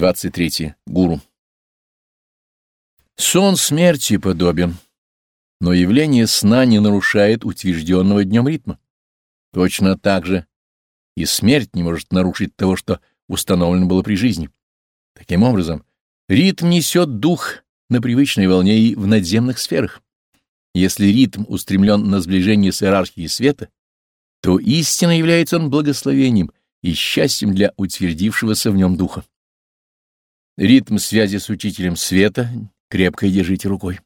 23. Гуру. Сон смерти подобен, но явление сна не нарушает утвержденного днем ритма. Точно так же и смерть не может нарушить того, что установлено было при жизни. Таким образом, ритм несет дух на привычной волне и в надземных сферах. Если ритм устремлен на сближение с иерархией света, то истинно является он благословением и счастьем для утвердившегося в нем духа. Ритм связи с учителем света крепко держите рукой.